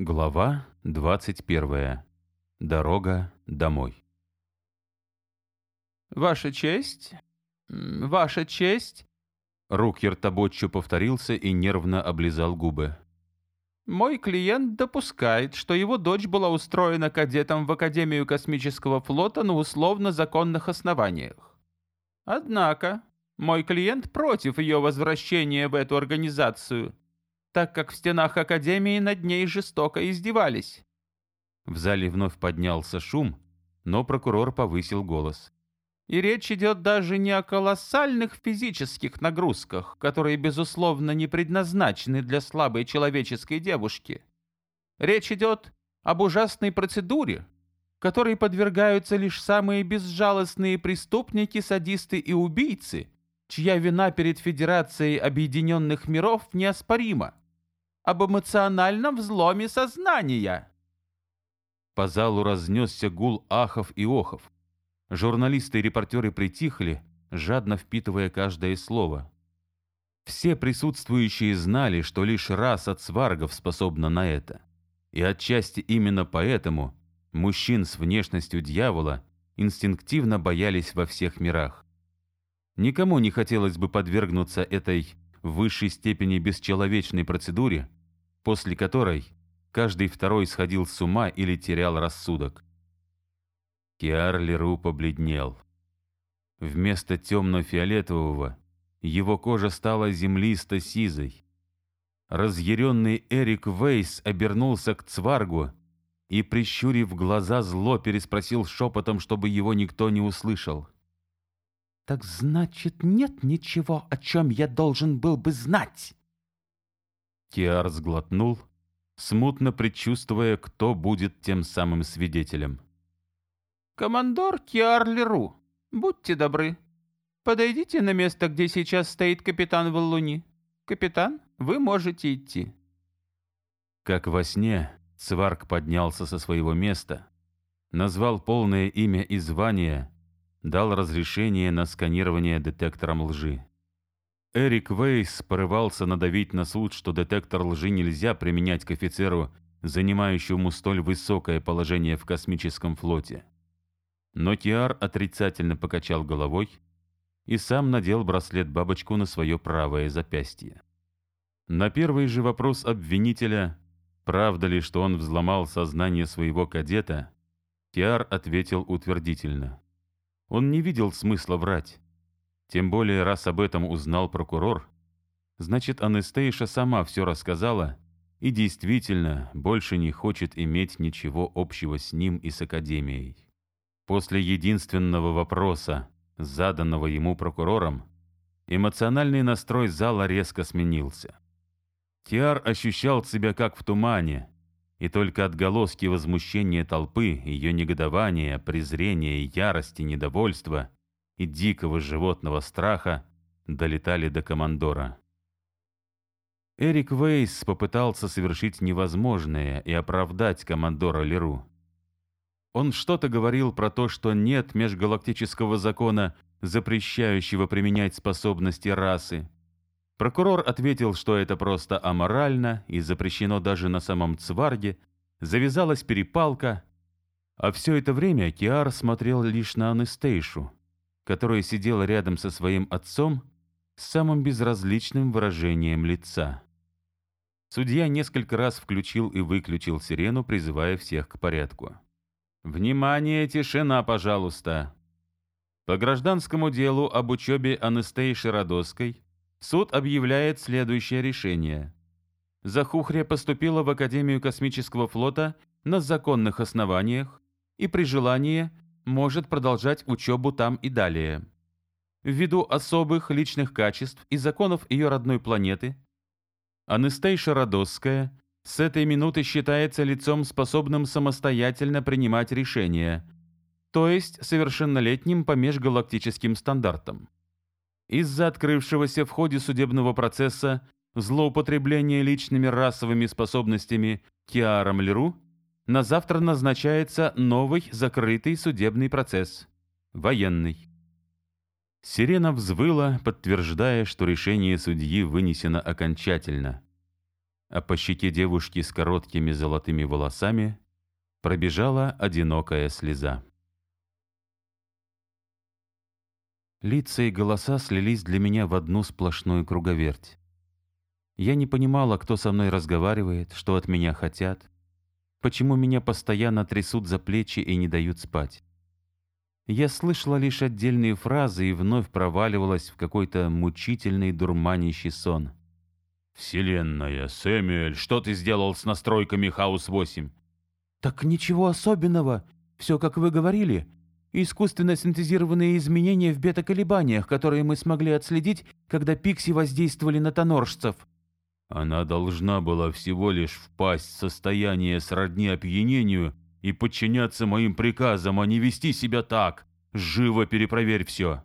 Глава 21. Дорога домой. «Ваша честь? Ваша честь?» Рукер Таботчу повторился и нервно облизал губы. Мой клиент допускает, что его дочь была устроена кадетом в Академию космического флота на условно-законных основаниях. Однако, мой клиент против ее возвращения в эту организацию, так как в стенах Академии над ней жестоко издевались. В зале вновь поднялся шум, но прокурор повысил голос. И речь идет даже не о колоссальных физических нагрузках, которые, безусловно, не предназначены для слабой человеческой девушки. Речь идет об ужасной процедуре, которой подвергаются лишь самые безжалостные преступники, садисты и убийцы, чья вина перед Федерацией Объединенных Миров неоспорима. Об эмоциональном взломе сознания. По залу разнесся гул ахов и охов. Журналисты и репортеры притихли, жадно впитывая каждое слово. Все присутствующие знали, что лишь раса цваргов способна на это. И отчасти именно поэтому мужчин с внешностью дьявола инстинктивно боялись во всех мирах. Никому не хотелось бы подвергнуться этой в высшей степени бесчеловечной процедуре, после которой каждый второй сходил с ума или терял рассудок. Киар Леру побледнел. Вместо темно-фиолетового его кожа стала землисто-сизой. Разъяренный Эрик Вейс обернулся к Цваргу и, прищурив глаза, зло переспросил шепотом, чтобы его никто не услышал. «Так значит, нет ничего, о чем я должен был бы знать?» Киар сглотнул, смутно предчувствуя, кто будет тем самым свидетелем. «Командор Киарлеру, будьте добры. Подойдите на место, где сейчас стоит капитан Валлуни. Капитан, вы можете идти». Как во сне, Цварк поднялся со своего места, назвал полное имя и звание, дал разрешение на сканирование детектором лжи. Эрик Вейс порывался надавить на суд, что детектор лжи нельзя применять к офицеру, занимающему столь высокое положение в космическом флоте. Но Киар отрицательно покачал головой и сам надел браслет-бабочку на свое правое запястье. На первый же вопрос обвинителя, правда ли, что он взломал сознание своего кадета, Киар ответил утвердительно. Он не видел смысла врать. Тем более, раз об этом узнал прокурор, значит, Анестейша сама все рассказала и действительно больше не хочет иметь ничего общего с ним и с Академией. После единственного вопроса, заданного ему прокурором, эмоциональный настрой зала резко сменился. Тиар ощущал себя как в тумане, и только отголоски возмущения толпы, ее негодования, презрения, ярости, недовольства и дикого животного страха долетали до командора. Эрик Вейс попытался совершить невозможное и оправдать командора Леру. Он что-то говорил про то, что нет межгалактического закона, запрещающего применять способности расы. Прокурор ответил, что это просто аморально и запрещено даже на самом Цварге. Завязалась перепалка. А все это время Киар смотрел лишь на Анестейшу, которая сидела рядом со своим отцом с самым безразличным выражением лица. Судья несколько раз включил и выключил сирену, призывая всех к порядку. «Внимание, тишина, пожалуйста!» По гражданскому делу об учебе Анастейши Радоской суд объявляет следующее решение. Захухря поступила в Академию космического флота на законных основаниях и при желании может продолжать учебу там и далее. Ввиду особых личных качеств и законов ее родной планеты, Анастейша Радосская с этой минуты считается лицом, способным самостоятельно принимать решения, то есть совершеннолетним по межгалактическим стандартам. Из-за открывшегося в ходе судебного процесса злоупотребления личными расовыми способностями Киаром Леру на завтра назначается новый закрытый судебный процесс – военный. Сирена взвыла, подтверждая, что решение судьи вынесено окончательно – а по щеке девушки с короткими золотыми волосами пробежала одинокая слеза. Лица и голоса слились для меня в одну сплошную круговерть. Я не понимала, кто со мной разговаривает, что от меня хотят, почему меня постоянно трясут за плечи и не дают спать. Я слышала лишь отдельные фразы и вновь проваливалась в какой-то мучительный дурманящий сон. «Вселенная, Сэмюэль, что ты сделал с настройками Хаус-8?» «Так ничего особенного. Все, как вы говорили. Искусственно синтезированные изменения в бета-колебаниях, которые мы смогли отследить, когда пикси воздействовали на тоноржцев». Она должна была всего лишь впасть в состояние сродни опьянению и подчиняться моим приказам, а не вести себя так. Живо перепроверь все.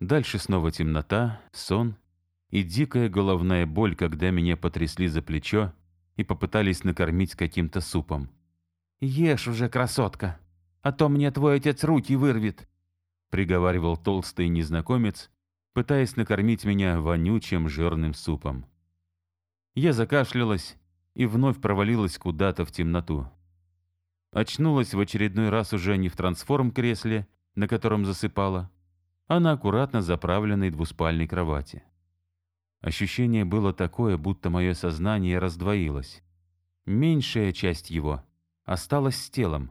Дальше снова темнота, сон и дикая головная боль, когда меня потрясли за плечо и попытались накормить каким-то супом. «Ешь уже, красотка, а то мне твой отец руки вырвет», приговаривал толстый незнакомец, пытаясь накормить меня вонючим жирным супом. Я закашлялась и вновь провалилась куда-то в темноту. Очнулась в очередной раз уже не в трансформ-кресле, на котором засыпала, а на аккуратно заправленной двуспальной кровати. Ощущение было такое, будто мое сознание раздвоилось. Меньшая часть его осталась с телом.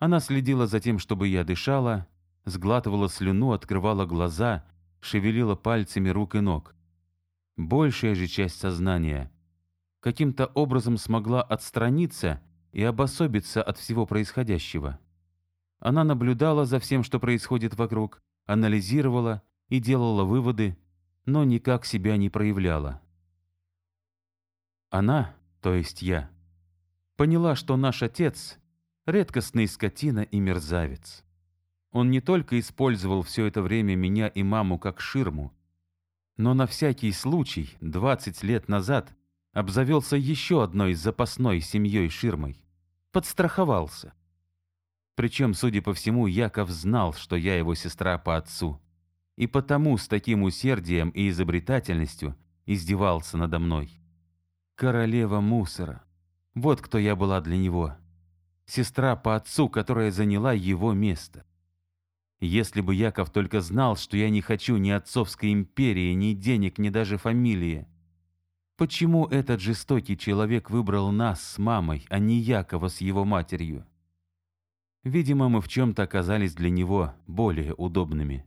Она следила за тем, чтобы я дышала, сглатывала слюну, открывала глаза, шевелила пальцами рук и ног. Большая же часть сознания каким-то образом смогла отстраниться и обособиться от всего происходящего. Она наблюдала за всем, что происходит вокруг, анализировала и делала выводы, но никак себя не проявляла. Она, то есть я, поняла, что наш отец — редкостный скотина и мерзавец. Он не только использовал все это время меня и маму как ширму, но на всякий случай 20 лет назад обзавелся еще одной запасной семьей-ширмой. Подстраховался. Причем, судя по всему, Яков знал, что я его сестра по отцу, и потому с таким усердием и изобретательностью издевался надо мной. Королева мусора. Вот кто я была для него. Сестра по отцу, которая заняла его место. Если бы Яков только знал, что я не хочу ни отцовской империи, ни денег, ни даже фамилии. Почему этот жестокий человек выбрал нас с мамой, а не Якова с его матерью? Видимо, мы в чем-то оказались для него более удобными.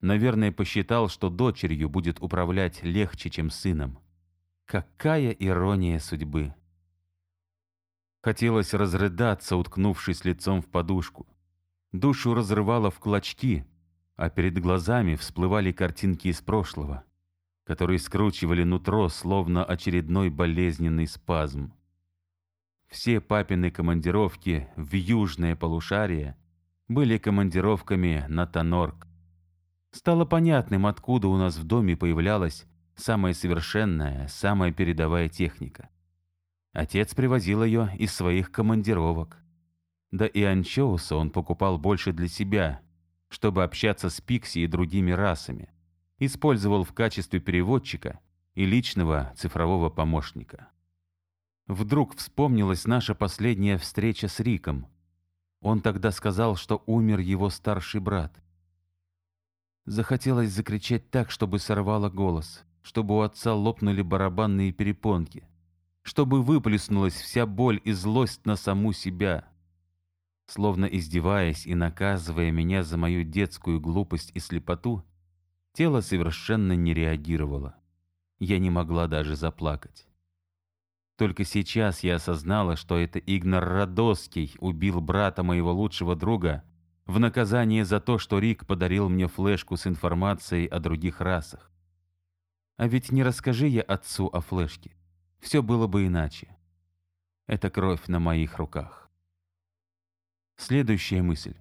Наверное, посчитал, что дочерью будет управлять легче, чем сыном. Какая ирония судьбы! Хотелось разрыдаться, уткнувшись лицом в подушку. Душу разрывало в клочки, а перед глазами всплывали картинки из прошлого, которые скручивали нутро, словно очередной болезненный спазм. Все папины командировки в южное полушарие были командировками на Тонорк. Стало понятным, откуда у нас в доме появлялась самая совершенная, самая передовая техника. Отец привозил ее из своих командировок. Да и анчоуса он покупал больше для себя, чтобы общаться с Пикси и другими расами. Использовал в качестве переводчика и личного цифрового помощника. Вдруг вспомнилась наша последняя встреча с Риком. Он тогда сказал, что умер его старший брат. Захотелось закричать так, чтобы сорвало голос, чтобы у отца лопнули барабанные перепонки, чтобы выплеснулась вся боль и злость на саму себя словно издеваясь и наказывая меня за мою детскую глупость и слепоту, тело совершенно не реагировало. Я не могла даже заплакать. Только сейчас я осознала, что это Игнар Радоский убил брата моего лучшего друга в наказание за то, что Рик подарил мне флешку с информацией о других расах. А ведь не расскажи я отцу о флешке, все было бы иначе. Это кровь на моих руках. Следующая мысль.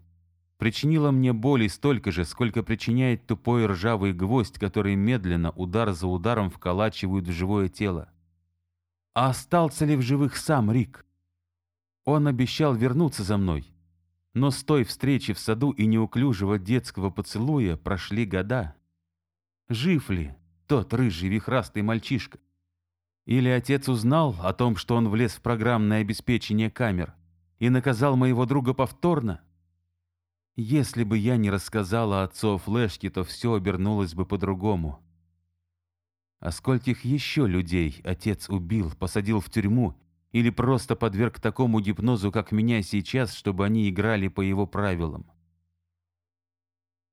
Причинила мне боли столько же, сколько причиняет тупой ржавый гвоздь, который медленно, удар за ударом, вколачивают в живое тело. А остался ли в живых сам Рик? Он обещал вернуться за мной. Но с той встречи в саду и неуклюжего детского поцелуя прошли года. Жив ли тот рыжий вихрастый мальчишка? Или отец узнал о том, что он влез в программное обеспечение камер и наказал моего друга повторно? Если бы я не рассказала отцу о флешке, то все обернулось бы по-другому. А скольких еще людей отец убил, посадил в тюрьму или просто подверг такому гипнозу, как меня сейчас, чтобы они играли по его правилам?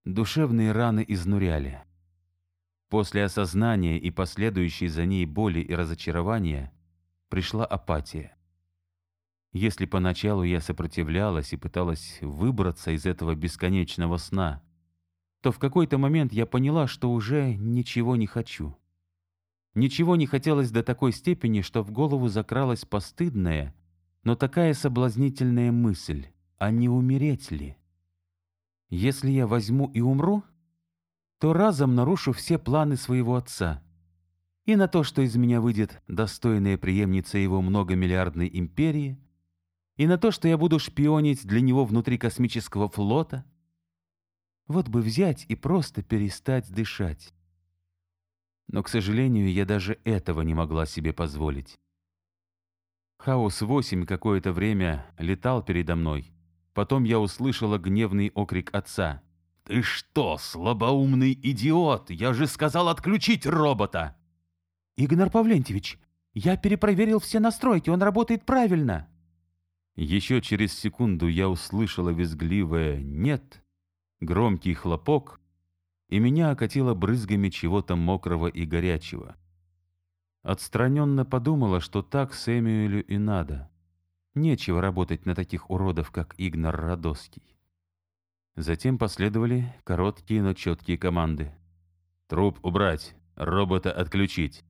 Душевные раны изнуряли. После осознания и последующей за ней боли и разочарования пришла апатия. Если поначалу я сопротивлялась и пыталась выбраться из этого бесконечного сна, то в какой-то момент я поняла, что уже ничего не хочу. Ничего не хотелось до такой степени, что в голову закралась постыдная, но такая соблазнительная мысль, а не умереть ли? Если я возьму и умру, то разом нарушу все планы своего отца. И на то, что из меня выйдет достойная преемница его многомиллиардной империи, и на то, что я буду шпионить для него внутри космического флота. Вот бы взять и просто перестать дышать. Но, к сожалению, я даже этого не могла себе позволить. Хаос-8 какое-то время летал передо мной. Потом я услышала гневный окрик отца. «Ты что, слабоумный идиот? Я же сказал отключить робота!» «Игнар Павлентьевич, я перепроверил все настройки, он работает правильно!» Еще через секунду я услышала визгливое «нет», громкий хлопок, и меня окатило брызгами чего-то мокрого и горячего. Отстраненно подумала, что так Сэмюэлю и надо. Нечего работать на таких уродов, как Игнар Радоский. Затем последовали короткие, но четкие команды. «Труп убрать, робота отключить,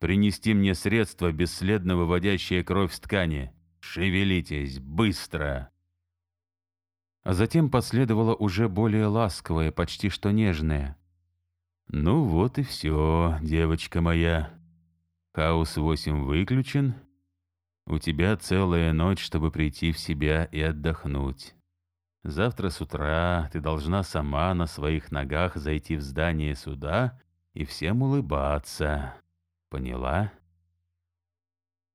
принести мне средство, бесследно выводящее кровь с ткани. Шевелитесь, быстро!» А затем последовало уже более ласковое, почти что нежное. «Ну вот и все, девочка моя. Хаос-8 выключен. У тебя целая ночь, чтобы прийти в себя и отдохнуть. Завтра с утра ты должна сама на своих ногах зайти в здание суда и всем улыбаться. Поняла?»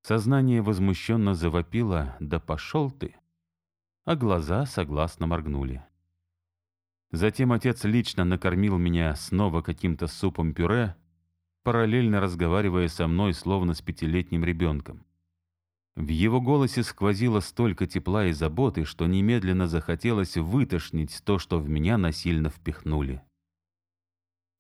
Сознание возмущенно завопило «Да пошел ты!» а глаза согласно моргнули. Затем отец лично накормил меня снова каким-то супом-пюре, параллельно разговаривая со мной, словно с пятилетним ребенком. В его голосе сквозило столько тепла и заботы, что немедленно захотелось вытошнить то, что в меня насильно впихнули.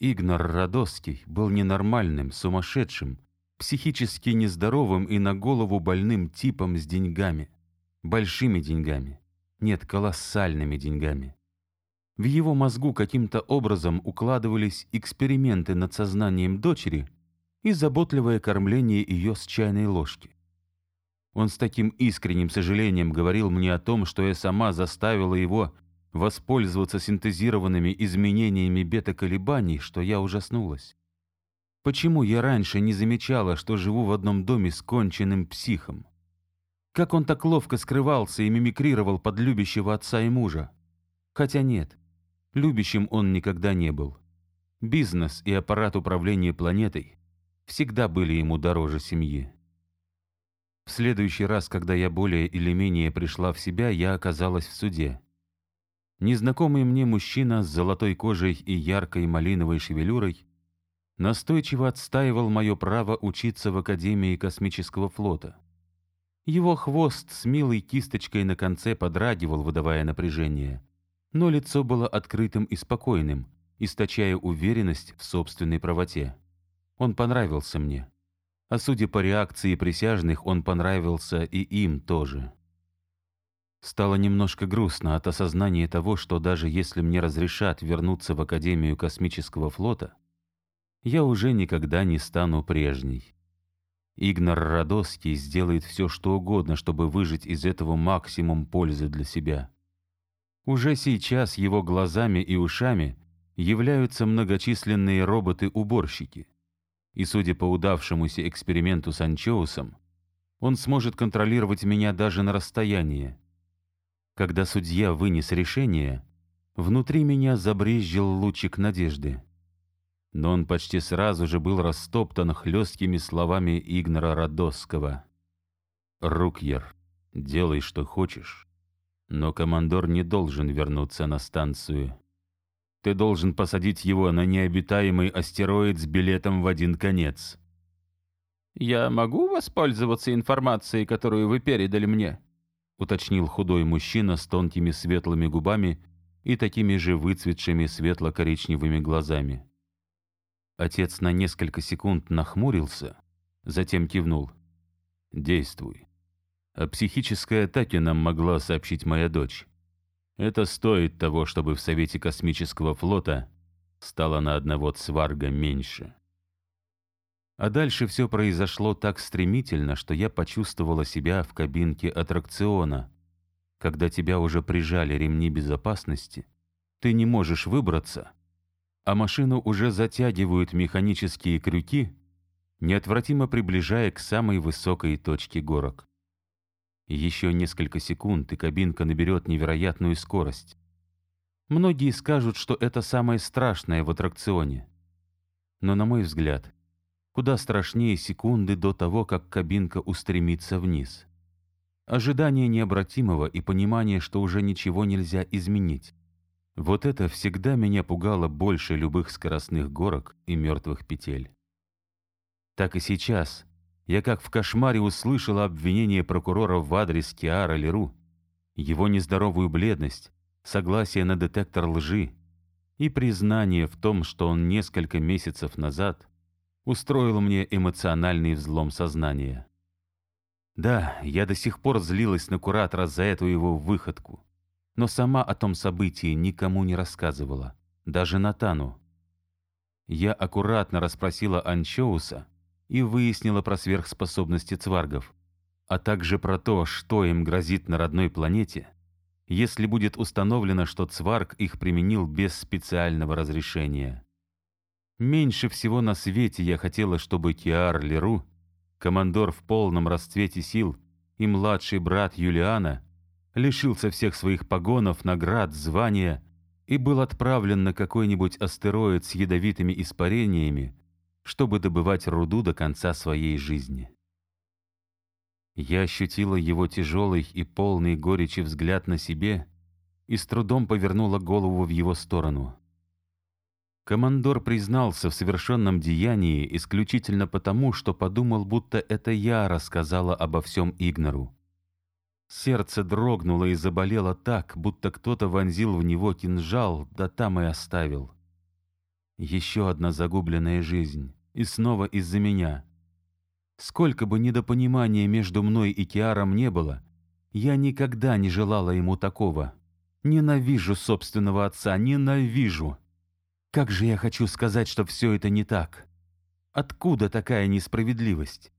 Игнор Радоский был ненормальным, сумасшедшим, психически нездоровым и на голову больным типом с деньгами, большими деньгами нет, колоссальными деньгами. В его мозгу каким-то образом укладывались эксперименты над сознанием дочери и заботливое кормление ее с чайной ложки. Он с таким искренним сожалением говорил мне о том, что я сама заставила его воспользоваться синтезированными изменениями бета-колебаний, что я ужаснулась. Почему я раньше не замечала, что живу в одном доме с конченным психом? Как он так ловко скрывался и мимикрировал под любящего отца и мужа? Хотя нет, любящим он никогда не был. Бизнес и аппарат управления планетой всегда были ему дороже семьи. В следующий раз, когда я более или менее пришла в себя, я оказалась в суде. Незнакомый мне мужчина с золотой кожей и яркой малиновой шевелюрой настойчиво отстаивал мое право учиться в Академии космического флота. Его хвост с милой кисточкой на конце подрагивал, выдавая напряжение. Но лицо было открытым и спокойным, источая уверенность в собственной правоте. Он понравился мне. А судя по реакции присяжных, он понравился и им тоже. Стало немножко грустно от осознания того, что даже если мне разрешат вернуться в Академию космического флота, я уже никогда не стану прежней. Игнар Радоский сделает все, что угодно, чтобы выжить из этого максимум пользы для себя. Уже сейчас его глазами и ушами являются многочисленные роботы-уборщики. И судя по удавшемуся эксперименту с анчоусом, он сможет контролировать меня даже на расстоянии. Когда судья вынес решение, внутри меня забрезжил лучик надежды. но он почти сразу же был растоптан хлесткими словами Игнора Родосского. «Рукьер, делай, что хочешь, но командор не должен вернуться на станцию. Ты должен посадить его на необитаемый астероид с билетом в один конец». «Я могу воспользоваться информацией, которую вы передали мне?» — уточнил худой мужчина с тонкими светлыми губами и такими же выцветшими светло-коричневыми глазами. Отец на несколько секунд нахмурился, затем кивнул. «Действуй. О психической атаке нам могла сообщить моя дочь. Это стоит того, чтобы в Совете космического флота стало на одного цварга меньше». А дальше все произошло так стремительно, что я почувствовала себя в кабинке аттракциона. Когда тебя уже прижали ремни безопасности, ты не можешь выбраться — а машину уже затягивают механические крюки, неотвратимо приближая к самой высокой точке горок. Еще несколько секунд, и кабинка наберет невероятную скорость. Многие скажут, что это самое страшное в аттракционе. Но, на мой взгляд, куда страшнее секунды до того, как кабинка устремится вниз. Ожидание необратимого и понимание, что уже ничего нельзя изменить. Вот это всегда меня пугало больше любых скоростных горок и мертвых петель. Так и сейчас. Я как в кошмаре услышала обвинение прокурора в адрес Киара Леру, его нездоровую бледность, согласие на детектор лжи и признание в том, что он несколько месяцев назад устроил мне эмоциональный взлом сознания. Да, я до сих пор злилась на куратора за эту его выходку но сама о том событии никому не рассказывала, даже Натану. Я аккуратно расспросила Анчоуса и выяснила про сверхспособности цваргов, а также про то, что им грозит на родной планете, если будет установлено, что цварг их применил без специального разрешения. Меньше всего на свете я хотела, чтобы Киар Леру, командор в полном расцвете сил, и младший брат Юлиана лишился всех своих погонов, наград, звания и был отправлен на какой-нибудь астероид с ядовитыми испарениями, чтобы добывать руду до конца своей жизни. Я ощутила его тяжелый и полный горечи взгляд на себе и с трудом повернула голову в его сторону. Командор признался в совершенном деянии исключительно потому, что подумал, будто это я рассказала обо всем Игнору. Сердце дрогнуло и заболело так, будто кто-то вонзил в него кинжал, да там и оставил. Еще одна загубленная жизнь. И снова из-за меня. Сколько бы недопонимания между мной и Киаром не было, я никогда не желала ему такого. Ненавижу собственного отца, ненавижу. Как же я хочу сказать, что все это не так? Откуда такая несправедливость?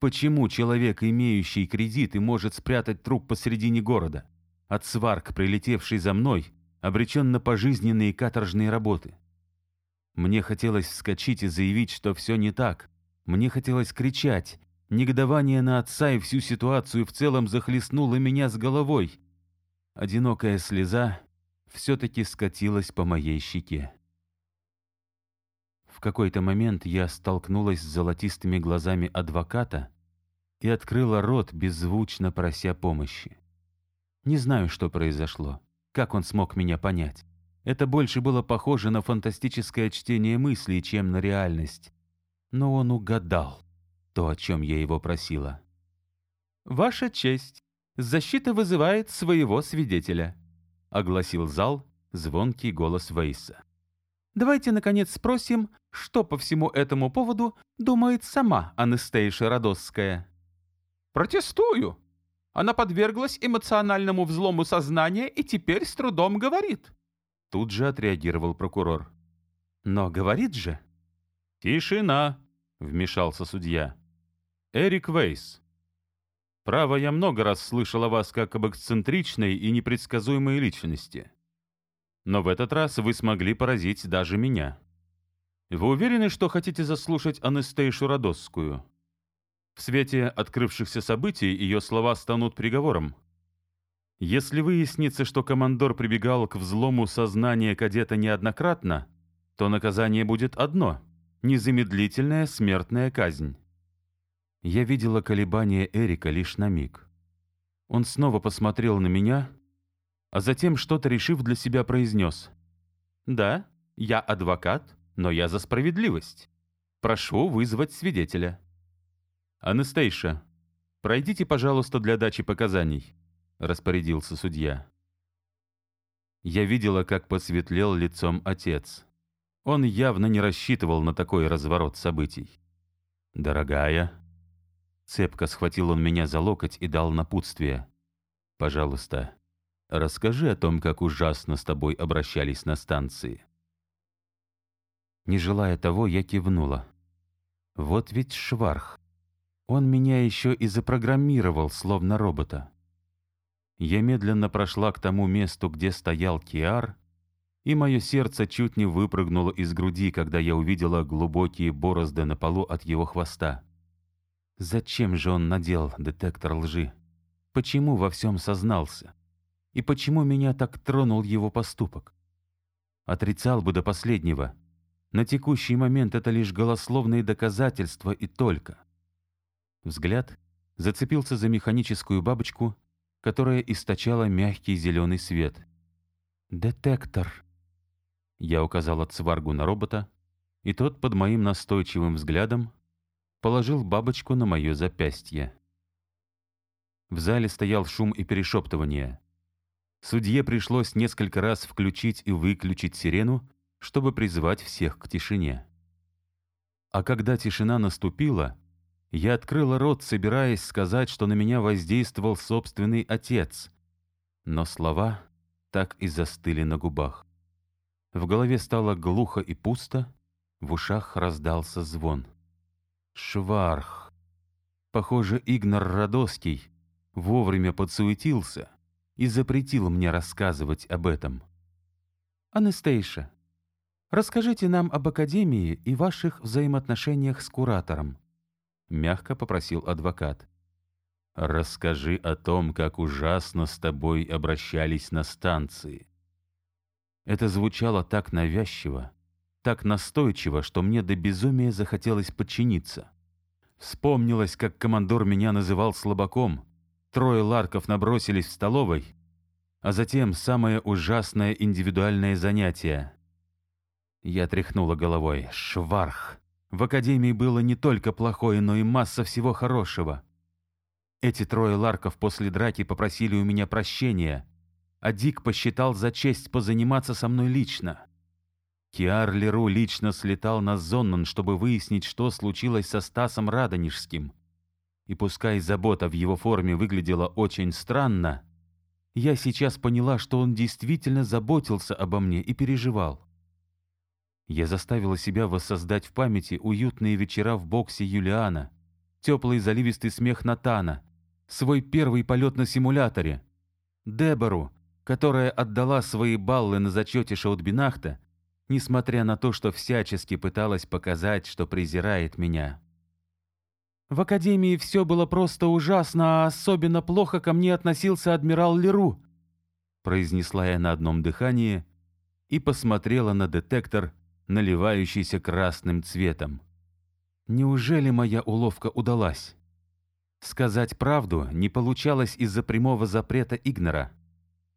Почему человек, имеющий кредит, может спрятать труп посредине города? От сварк, прилетевший за мной, обречен на пожизненные каторжные работы. Мне хотелось вскочить и заявить, что все не так. Мне хотелось кричать. Негодование на отца и всю ситуацию в целом захлестнуло меня с головой. Одинокая слеза все-таки скатилась по моей щеке. В какой-то момент я столкнулась с золотистыми глазами адвоката и открыла рот, беззвучно прося помощи. Не знаю, что произошло, как он смог меня понять. Это больше было похоже на фантастическое чтение мыслей, чем на реальность. Но он угадал то, о чем я его просила. «Ваша честь, защита вызывает своего свидетеля», — огласил зал звонкий голос Вейса. Давайте, наконец, спросим, что по всему этому поводу думает сама Анастейша Родосская. «Протестую!» Она подверглась эмоциональному взлому сознания и теперь с трудом говорит. Тут же отреагировал прокурор. «Но говорит же!» «Тишина!» — вмешался судья. «Эрик Вейс. Право, я много раз слышал о вас как об эксцентричной и непредсказуемой личности. Но в этот раз вы смогли поразить даже меня. Вы уверены, что хотите заслушать Анастейшу Родосскую? В свете открывшихся событий ее слова станут приговором. Если выяснится, что командор прибегал к взлому сознания кадета неоднократно, то наказание будет одно — незамедлительная смертная казнь. Я видела колебания Эрика лишь на миг. Он снова посмотрел на меня, а затем, что-то решив для себя, произнес. «Да, я адвокат, но я за справедливость. Прошу вызвать свидетеля». «Анастейша, пройдите, пожалуйста, для дачи показаний», — распорядился судья. Я видела, как посветлел лицом отец. Он явно не рассчитывал на такой разворот событий. «Дорогая...» Цепко схватил он меня за локоть и дал напутствие. «Пожалуйста, расскажи о том, как ужасно с тобой обращались на станции». Не желая того, я кивнула. Вот ведь шварх. Он меня еще и запрограммировал, словно робота. Я медленно прошла к тому месту, где стоял Киар, и мое сердце чуть не выпрыгнуло из груди, когда я увидела глубокие борозды на полу от его хвоста. Зачем же он надел детектор лжи? Почему во всем сознался? И почему меня так тронул его поступок? Отрицал бы до последнего. На текущий момент это лишь голословные доказательства и только. Взгляд зацепился за механическую бабочку, которая источала мягкий зеленый свет. «Детектор!» Я указала цваргу на робота, и тот под моим настойчивым взглядом положил бабочку на мое запястье. В зале стоял шум и перешептывание. Судье пришлось несколько раз включить и выключить сирену, чтобы призвать всех к тишине. А когда тишина наступила, я открыла рот, собираясь сказать, что на меня воздействовал собственный отец, но слова так и застыли на губах. В голове стало глухо и пусто, в ушах раздался звон. Шварх. Похоже, Игнар Радоский вовремя подсуетился и запретил мне рассказывать об этом. «Анастейша, расскажите нам об Академии и ваших взаимоотношениях с куратором», — мягко попросил адвокат. «Расскажи о том, как ужасно с тобой обращались на станции». Это звучало так навязчиво, так настойчиво, что мне до безумия захотелось подчиниться. Вспомнилось, как командор меня называл слабаком. Трое ларков набросились в столовой, а затем самое ужасное индивидуальное занятие. Я тряхнула головой. Шварх. В академии было не только плохое, но и масса всего хорошего. Эти трое ларков после драки попросили у меня прощения, а Дик посчитал за честь позаниматься со мной лично. Киар Леру лично слетал на Зоннан, чтобы выяснить, что случилось со Стасом Радонежским. И пускай забота в его форме выглядела очень странно, я сейчас поняла, что он действительно заботился обо мне и переживал. Я заставила себя воссоздать в памяти уютные вечера в боксе Юлиана, теплый заливистый смех Натана, свой первый полет на симуляторе, Дебору, которая отдала свои баллы на зачете Шаутбинахта несмотря на то, что всячески пыталась показать, что презирает меня. В академии все было просто ужасно, а особенно плохо ко мне относился адмирал Леру, произнесла я на одном дыхании и посмотрела на детектор, наливающийся красным цветом. Неужели моя уловка удалась? Сказать правду не получалось из-за прямого запрета Игнора.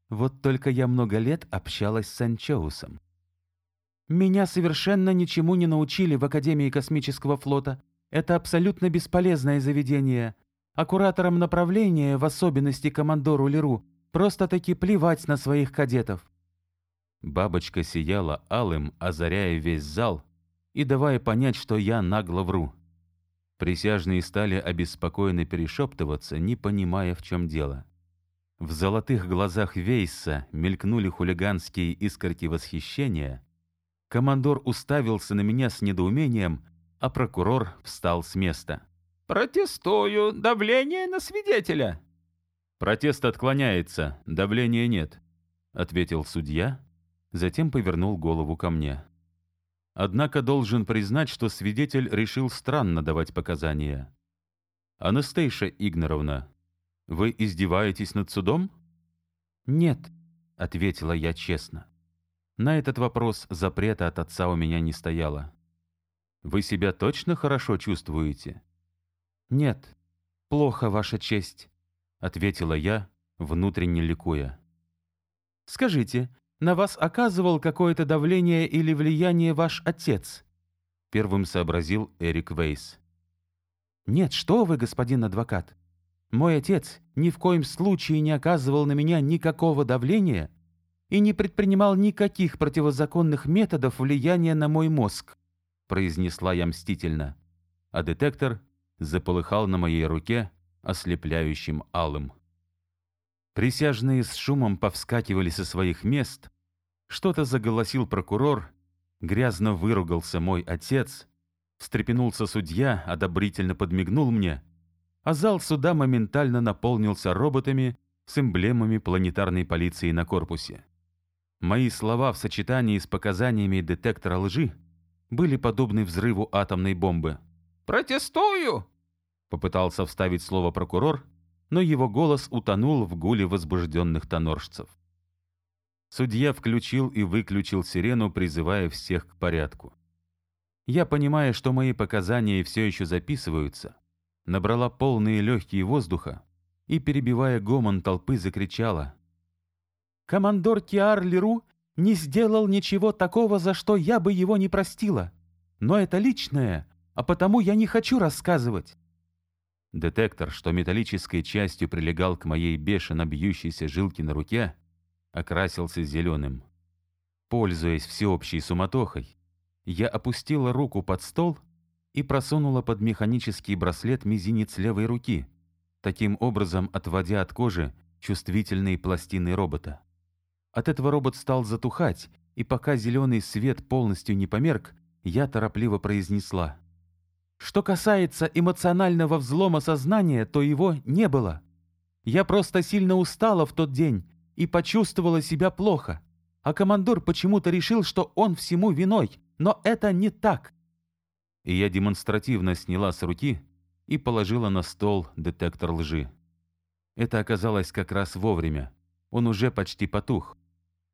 Вот только я много лет общалась с Санчоусом. Меня совершенно ничему не научили в Академии космического флота. Это абсолютно бесполезное заведение. А кураторам направления, в особенности командору Леру, просто-таки плевать на своих кадетов. Бабочка сияла алым, озаряя весь зал и давая понять, что я нагло вру. Присяжные стали обеспокоенно перешептываться, не понимая, в чем дело. В золотых глазах Вейса мелькнули хулиганские искорки восхищения — Командор уставился на меня с недоумением, а прокурор встал с места. «Протестую. Давление на свидетеля». «Протест отклоняется. Давления нет», — ответил судья, затем повернул голову ко мне. Однако должен признать, что свидетель решил странно давать показания. «Анастейша Игноровна, вы издеваетесь над судом?» «Нет», — ответила я честно. На этот вопрос запрета от отца у меня не стояло. «Вы себя точно хорошо чувствуете?» «Нет, плохо, Ваша честь», — ответила я, внутренне ликуя. «Скажите, на вас оказывал какое-то давление или влияние ваш отец?» Первым сообразил Эрик Вейс. «Нет, что вы, господин адвокат. Мой отец ни в коем случае не оказывал на меня никакого давления и не предпринимал никаких противозаконных методов влияния на мой мозг», произнесла я мстительно, а детектор заполыхал на моей руке ослепляющим алым. Присяжные с шумом повскакивали со своих мест, что-то заголосил прокурор, грязно выругался мой отец, встрепенулся судья, одобрительно подмигнул мне, а зал суда моментально наполнился роботами с эмблемами планетарной полиции на корпусе. Мои слова в сочетании с показаниями детектора лжи были подобны взрыву атомной бомбы. «Протестую!» — попытался вставить слово прокурор, но его голос утонул в гуле возбужденных тоноржцев. Судья включил и выключил сирену, призывая всех к порядку. Я, понимая, что мои показания все еще записываются, набрала полные легкие воздуха и, перебивая гомон толпы, закричала — Командор Киар Леру не сделал ничего такого, за что я бы его не простила. Но это личное, а потому я не хочу рассказывать. Детектор, что металлической частью прилегал к моей бешено бьющейся жилке на руке, окрасился зеленым. Пользуясь всеобщей суматохой, я опустила руку под стол и просунула под механический браслет мизинец левой руки, таким образом отводя от кожи чувствительные пластины робота. От этого робот стал затухать, и пока зеленый свет полностью не померк, я торопливо произнесла. Что касается эмоционального взлома сознания, то его не было. Я просто сильно устала в тот день и почувствовала себя плохо. А командор почему-то решил, что он всему виной, но это не так. И я демонстративно сняла с руки и положила на стол детектор лжи. Это оказалось как раз вовремя. Он уже почти потух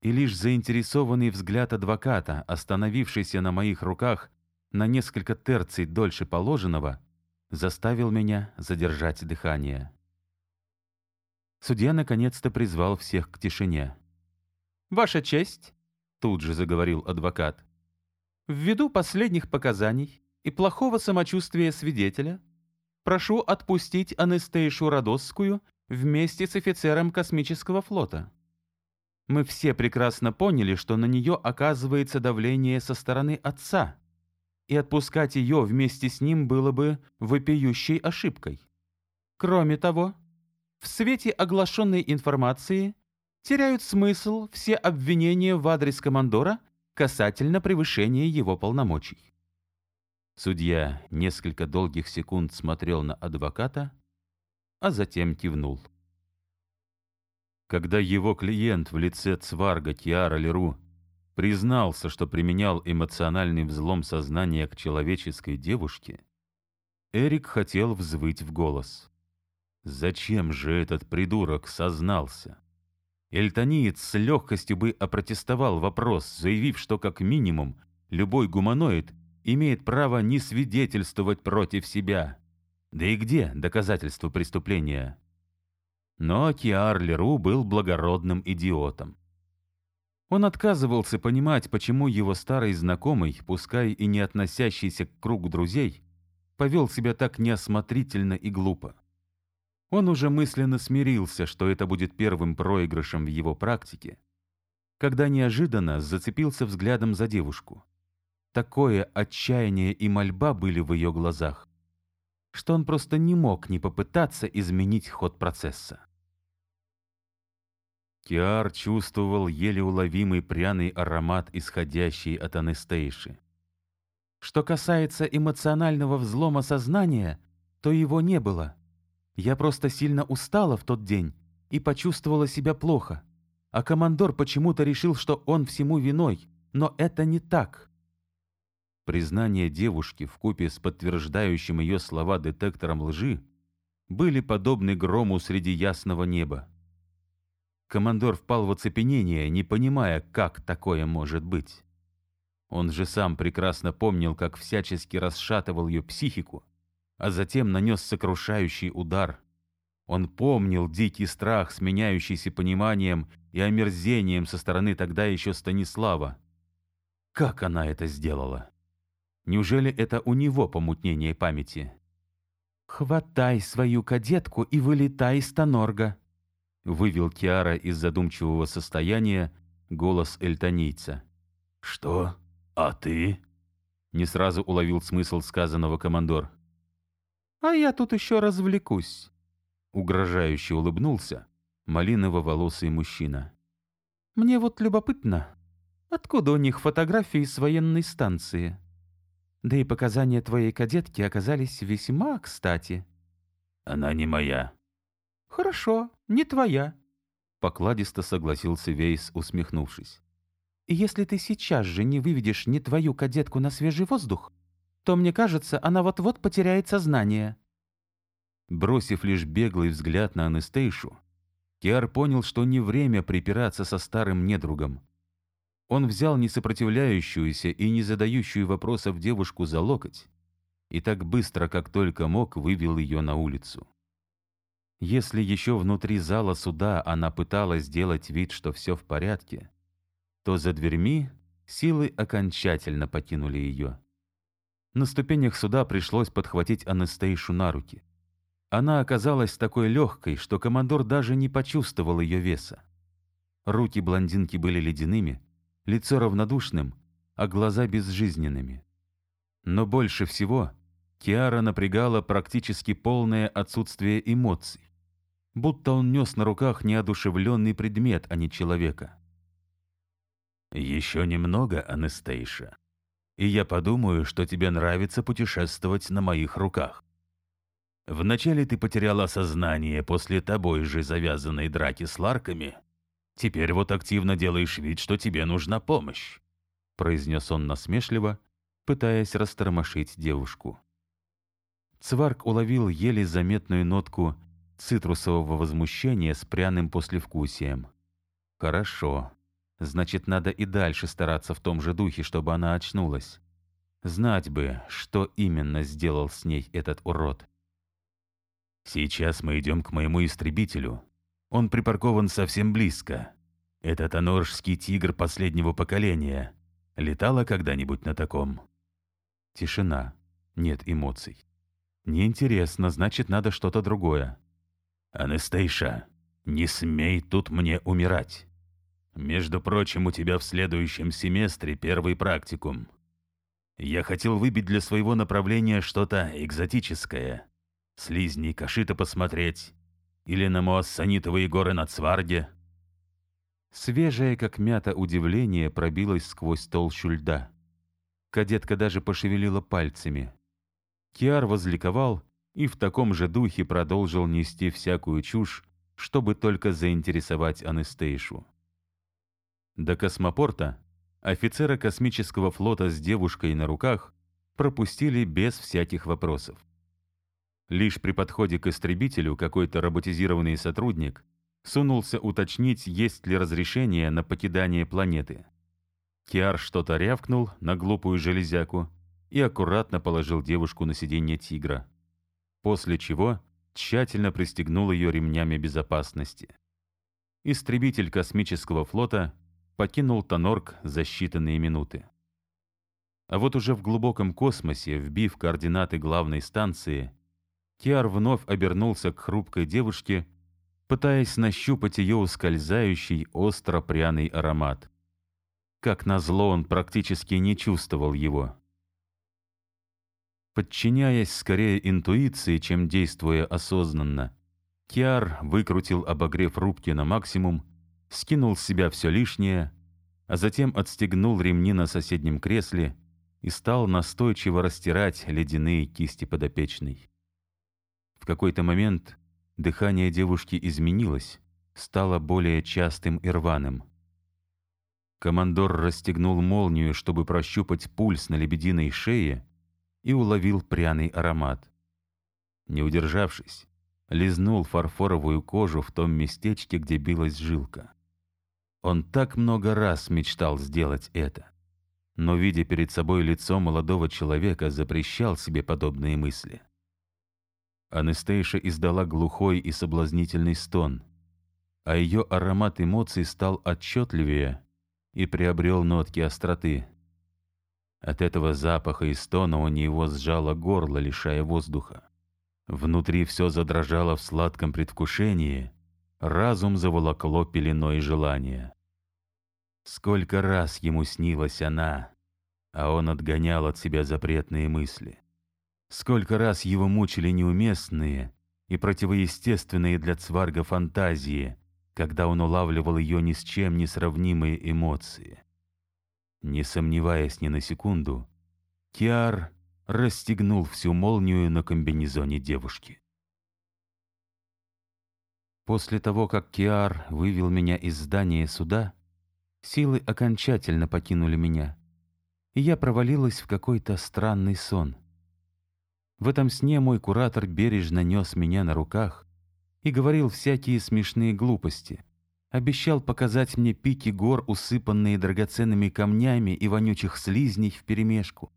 и лишь заинтересованный взгляд адвоката, остановившийся на моих руках на несколько терций дольше положенного, заставил меня задержать дыхание. Судья наконец-то призвал всех к тишине. «Ваша честь», — тут же заговорил адвокат, «ввиду последних показаний и плохого самочувствия свидетеля, прошу отпустить Анестейшу Родосскую вместе с офицером космического флота». Мы все прекрасно поняли, что на нее оказывается давление со стороны отца, и отпускать ее вместе с ним было бы вопиющей ошибкой. Кроме того, в свете оглашенной информации теряют смысл все обвинения в адрес командора касательно превышения его полномочий. Судья несколько долгих секунд смотрел на адвоката, а затем кивнул. Когда его клиент в лице Цварга Киара Леру признался, что применял эмоциональный взлом сознания к человеческой девушке, Эрик хотел взвыть в голос. Зачем же этот придурок сознался? Эльтониец с легкостью бы опротестовал вопрос, заявив, что как минимум любой гуманоид имеет право не свидетельствовать против себя. Да и где доказательство преступления? Но Киар Леру был благородным идиотом. Он отказывался понимать, почему его старый знакомый, пускай и не относящийся к кругу друзей, повел себя так неосмотрительно и глупо. Он уже мысленно смирился, что это будет первым проигрышем в его практике, когда неожиданно зацепился взглядом за девушку. Такое отчаяние и мольба были в ее глазах, что он просто не мог не попытаться изменить ход процесса. Киар чувствовал еле уловимый пряный аромат, исходящий от Анестейши. Что касается эмоционального взлома сознания, то его не было. Я просто сильно устала в тот день и почувствовала себя плохо. А командор почему-то решил, что он всему виной, но это не так. Признание девушки в купе с подтверждающим ее слова детектором лжи были подобны грому среди ясного неба. Командор впал в оцепенение, не понимая, как такое может быть. Он же сам прекрасно помнил, как всячески расшатывал ее психику, а затем нанес сокрушающий удар. Он помнил дикий страх, сменяющийся пониманием и омерзением со стороны тогда еще Станислава. Как она это сделала? Неужели это у него помутнение памяти? «Хватай свою кадетку и вылетай из Тонорга», — вывел Киара из задумчивого состояния голос эльтонийца. «Что? А ты?» — не сразу уловил смысл сказанного командор. «А я тут еще развлекусь», — угрожающе улыбнулся малиново-волосый мужчина. «Мне вот любопытно, откуда у них фотографии с военной станции?» Да и показания твоей кадетки оказались весьма кстати. Она не моя. Хорошо, не твоя. Покладисто согласился Вейс, усмехнувшись. Если ты сейчас же не выведешь не твою кадетку на свежий воздух, то, мне кажется, она вот-вот потеряет сознание. Бросив лишь беглый взгляд на Анестейшу, Киар понял, что не время припираться со старым недругом. Он взял не сопротивляющуюся и не задающую вопросов девушку за локоть и так быстро, как только мог, вывел ее на улицу. Если еще внутри зала суда она пыталась сделать вид, что все в порядке, то за дверьми силы окончательно покинули ее. На ступенях суда пришлось подхватить Анастейшу на руки. Она оказалась такой легкой, что командор даже не почувствовал ее веса. Руки блондинки были ледяными, лицо равнодушным, а глаза безжизненными. Но больше всего Киара напрягала практически полное отсутствие эмоций, будто он нес на руках неодушевленный предмет, а не человека. «Еще немного, Анастейша, и я подумаю, что тебе нравится путешествовать на моих руках. Вначале ты потеряла сознание после тобой же завязанной драки с ларками, Теперь вот активно делаешь вид, что тебе нужна помощь», — произнес он насмешливо, пытаясь растормошить девушку. Цварк уловил еле заметную нотку цитрусового возмущения с пряным послевкусием. «Хорошо. Значит, надо и дальше стараться в том же духе, чтобы она очнулась. Знать бы, что именно сделал с ней этот урод». «Сейчас мы идем к моему истребителю», он припаркован совсем близко. Это тоноржский тигр последнего поколения. Летала когда-нибудь на таком? Тишина. Нет эмоций. Неинтересно, значит, надо что-то другое. Анастейша, не смей тут мне умирать. Между прочим, у тебя в следующем семестре первый практикум. Я хотел выбить для своего направления что-то экзотическое. Слизни, кашита посмотреть, или на Моассанитовые горы на Цварде. Свежее, как мята, удивление пробилось сквозь толщу льда. Кадетка даже пошевелила пальцами. Киар возликовал и в таком же духе продолжил нести всякую чушь, чтобы только заинтересовать Анестейшу. До космопорта офицера космического флота с девушкой на руках пропустили без всяких вопросов. Лишь при подходе к истребителю какой-то роботизированный сотрудник сунулся уточнить, есть ли разрешение на покидание планеты. Киар что-то рявкнул на глупую железяку и аккуратно положил девушку на сиденье тигра, после чего тщательно пристегнул ее ремнями безопасности. Истребитель космического флота покинул Тонорг за считанные минуты. А вот уже в глубоком космосе, вбив координаты главной станции, Киар вновь обернулся к хрупкой девушке, пытаясь нащупать ее ускользающий остро-пряный аромат. Как назло, он практически не чувствовал его. Подчиняясь скорее интуиции, чем действуя осознанно, Киар выкрутил обогрев рубки на максимум, скинул с себя все лишнее, а затем отстегнул ремни на соседнем кресле и стал настойчиво растирать ледяные кисти подопечной. В какой-то момент дыхание девушки изменилось, стало более частым и рваным. Командор расстегнул молнию, чтобы прощупать пульс на лебединой шее, и уловил пряный аромат. Не удержавшись, лизнул фарфоровую кожу в том местечке, где билась жилка. Он так много раз мечтал сделать это, но, видя перед собой лицо молодого человека, запрещал себе подобные мысли. Анестейша издала глухой и соблазнительный стон, а ее аромат эмоций стал отчетливее и приобрел нотки остроты. От этого запаха и стона у него сжало горло, лишая воздуха. Внутри все задрожало в сладком предвкушении, разум заволокло пеленой желания. Сколько раз ему снилась она, а он отгонял от себя запретные мысли. Сколько раз его мучили неуместные и противоестественные для цварга фантазии, когда он улавливал ее ни с чем не сравнимые эмоции. Не сомневаясь ни на секунду, Киар расстегнул всю молнию на комбинезоне девушки. После того, как Киар вывел меня из здания суда, Силы окончательно покинули меня, и я провалилась в какой-то странный сон. В этом сне мой куратор бережно нес меня на руках и говорил всякие смешные глупости. Обещал показать мне пики гор, усыпанные драгоценными камнями и вонючих слизней вперемешку.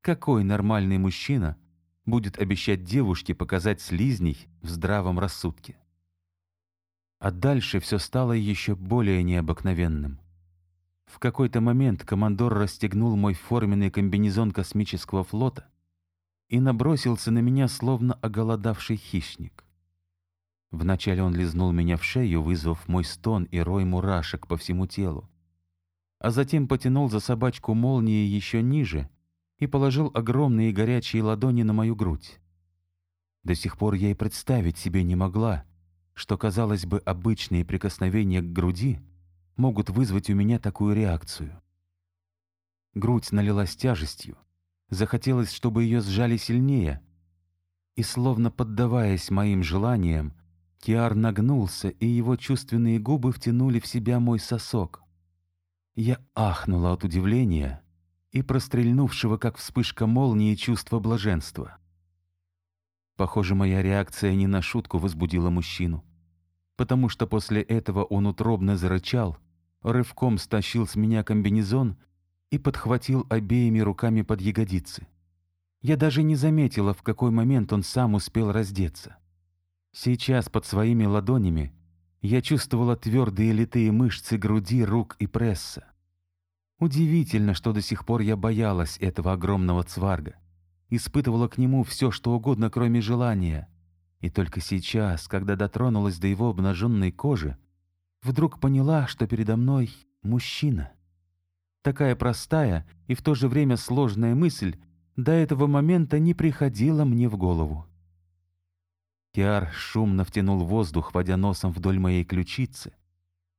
Какой нормальный мужчина будет обещать девушке показать слизней в здравом рассудке? А дальше все стало еще более необыкновенным. В какой-то момент командор расстегнул мой форменный комбинезон космического флота и набросился на меня, словно оголодавший хищник. Вначале он лизнул меня в шею, вызвав мой стон и рой мурашек по всему телу, а затем потянул за собачку молнии еще ниже и положил огромные горячие ладони на мою грудь. До сих пор я и представить себе не могла, что, казалось бы, обычные прикосновения к груди — могут вызвать у меня такую реакцию. Грудь налилась тяжестью, захотелось, чтобы ее сжали сильнее, и, словно поддаваясь моим желаниям, Киар нагнулся, и его чувственные губы втянули в себя мой сосок. Я ахнула от удивления и прострельнувшего, как вспышка молнии, чувства блаженства. Похоже, моя реакция не на шутку возбудила мужчину, потому что после этого он утробно зарычал рывком стащил с меня комбинезон и подхватил обеими руками под ягодицы. Я даже не заметила, в какой момент он сам успел раздеться. Сейчас под своими ладонями я чувствовала твердые литые мышцы груди, рук и пресса. Удивительно, что до сих пор я боялась этого огромного цварга, испытывала к нему все, что угодно, кроме желания. И только сейчас, когда дотронулась до его обнаженной кожи, вдруг поняла, что передо мной мужчина. Такая простая и в то же время сложная мысль до этого момента не приходила мне в голову. Киар шумно втянул воздух, водя носом вдоль моей ключицы,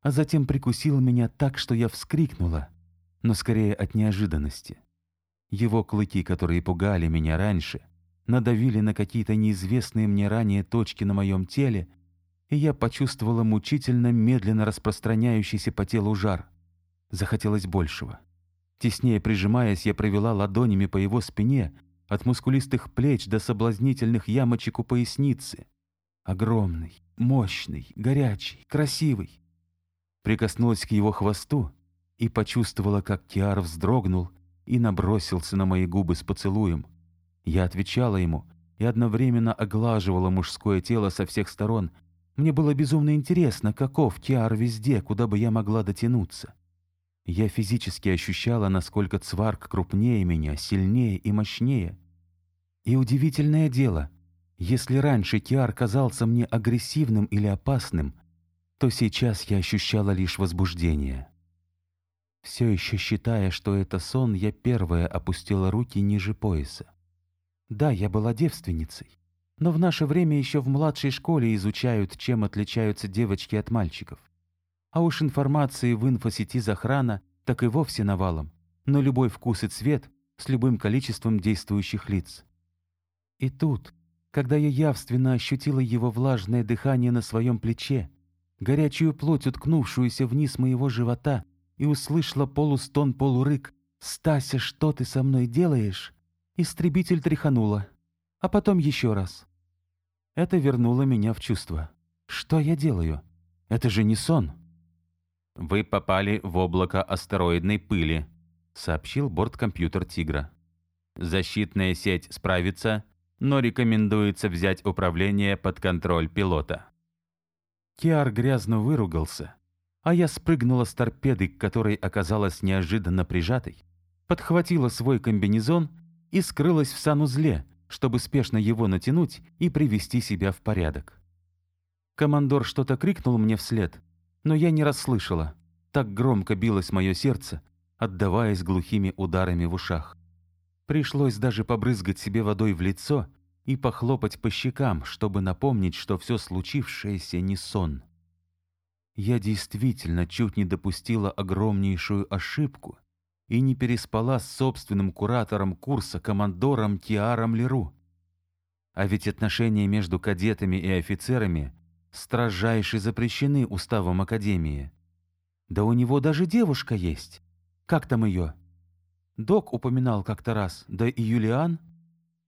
а затем прикусил меня так, что я вскрикнула, но скорее от неожиданности. Его клыки, которые пугали меня раньше, надавили на какие-то неизвестные мне ранее точки на моем теле и я почувствовала мучительно медленно распространяющийся по телу жар. Захотелось большего. Теснее прижимаясь, я провела ладонями по его спине, от мускулистых плеч до соблазнительных ямочек у поясницы. Огромный, мощный, горячий, красивый. Прикоснулась к его хвосту и почувствовала, как Киар вздрогнул и набросился на мои губы с поцелуем. Я отвечала ему и одновременно оглаживала мужское тело со всех сторон — мне было безумно интересно, каков Киар везде, куда бы я могла дотянуться. Я физически ощущала, насколько Цварк крупнее меня, сильнее и мощнее. И удивительное дело, если раньше Киар казался мне агрессивным или опасным, то сейчас я ощущала лишь возбуждение. Все еще считая, что это сон, я первая опустила руки ниже пояса. Да, я была девственницей. Но в наше время еще в младшей школе изучают, чем отличаются девочки от мальчиков. А уж информации в инфосети Захрана так и вовсе навалом, на любой вкус и цвет с любым количеством действующих лиц. И тут, когда я явственно ощутила его влажное дыхание на своем плече, горячую плоть, уткнувшуюся вниз моего живота, и услышала полустон-полурык «Стася, что ты со мной делаешь?» Истребитель тряханула, а потом еще раз. Это вернуло меня в чувство. Что я делаю? Это же не сон. «Вы попали в облако астероидной пыли», — сообщил борткомпьютер «Тигра». «Защитная сеть справится, но рекомендуется взять управление под контроль пилота». Киар грязно выругался, а я спрыгнула с торпеды, которой оказалась неожиданно прижатой, подхватила свой комбинезон и скрылась в санузле, чтобы спешно его натянуть и привести себя в порядок. Командор что-то крикнул мне вслед, но я не расслышала. Так громко билось мое сердце, отдаваясь глухими ударами в ушах. Пришлось даже побрызгать себе водой в лицо и похлопать по щекам, чтобы напомнить, что все случившееся не сон. Я действительно чуть не допустила огромнейшую ошибку и не переспала с собственным куратором курса, командором Тиаром Леру. А ведь отношения между кадетами и офицерами строжайше запрещены уставом Академии. Да у него даже девушка есть. Как там ее? Док упоминал как-то раз, да и Юлиан.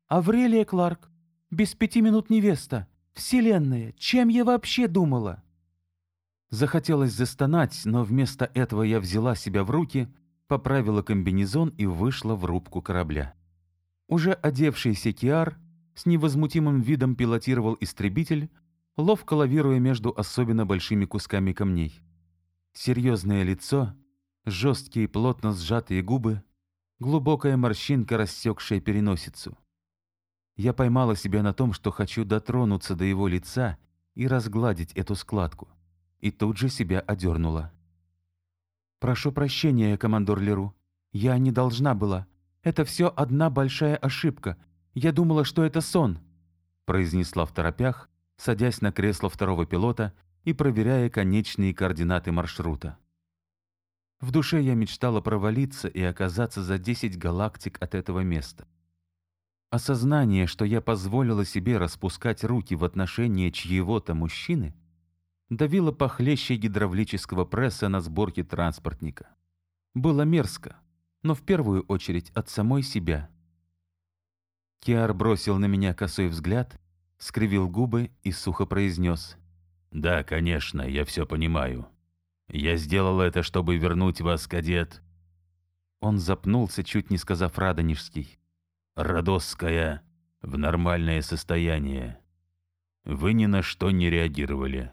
Аврелия Кларк, без пяти минут невеста. Вселенная, чем я вообще думала? Захотелось застонать, но вместо этого я взяла себя в руки, поправила комбинезон и вышла в рубку корабля. Уже одевшийся Киар с невозмутимым видом пилотировал истребитель, ловко лавируя между особенно большими кусками камней. Серьезное лицо, жесткие плотно сжатые губы, глубокая морщинка, рассекшая переносицу. Я поймала себя на том, что хочу дотронуться до его лица и разгладить эту складку, и тут же себя одернула. «Прошу прощения, командор Леру. Я не должна была. Это все одна большая ошибка. Я думала, что это сон», — произнесла в торопях, садясь на кресло второго пилота и проверяя конечные координаты маршрута. В душе я мечтала провалиться и оказаться за 10 галактик от этого места. Осознание, что я позволила себе распускать руки в отношении чьего-то мужчины, давило похлеще гидравлического пресса на сборке транспортника. Было мерзко, но в первую очередь от самой себя. Киар бросил на меня косой взгляд скривил губы и сухо произнес. «Да, конечно, я все понимаю. Я сделал это, чтобы вернуть вас, кадет». Он запнулся, чуть не сказав Радонежский. «Родосская в нормальное состояние. Вы ни на что не реагировали.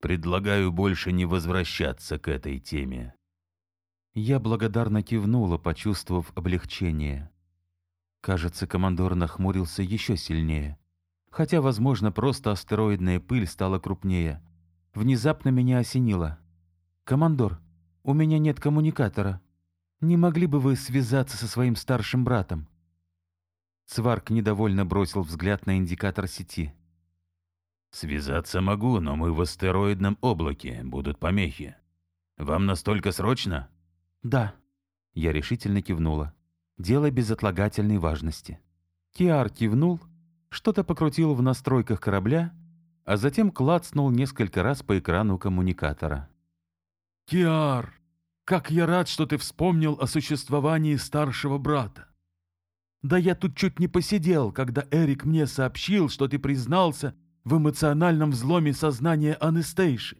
Предлагаю больше не возвращаться к этой теме». Я благодарно кивнула, почувствовав облегчение. Кажется, командор нахмурился еще сильнее хотя, возможно, просто астероидная пыль стала крупнее. Внезапно меня осенило. «Командор, у меня нет коммуникатора. Не могли бы вы связаться со своим старшим братом?» Цварк недовольно бросил взгляд на индикатор сети. «Связаться могу, но мы в астероидном облаке, будут помехи. Вам настолько срочно?» «Да», — я решительно кивнула. «Дело безотлагательной важности». Киар кивнул что-то покрутил в настройках корабля, а затем клацнул несколько раз по экрану коммуникатора. «Киар, как я рад, что ты вспомнил о существовании старшего брата. Да я тут чуть не посидел, когда Эрик мне сообщил, что ты признался в эмоциональном взломе сознания Анестейши»,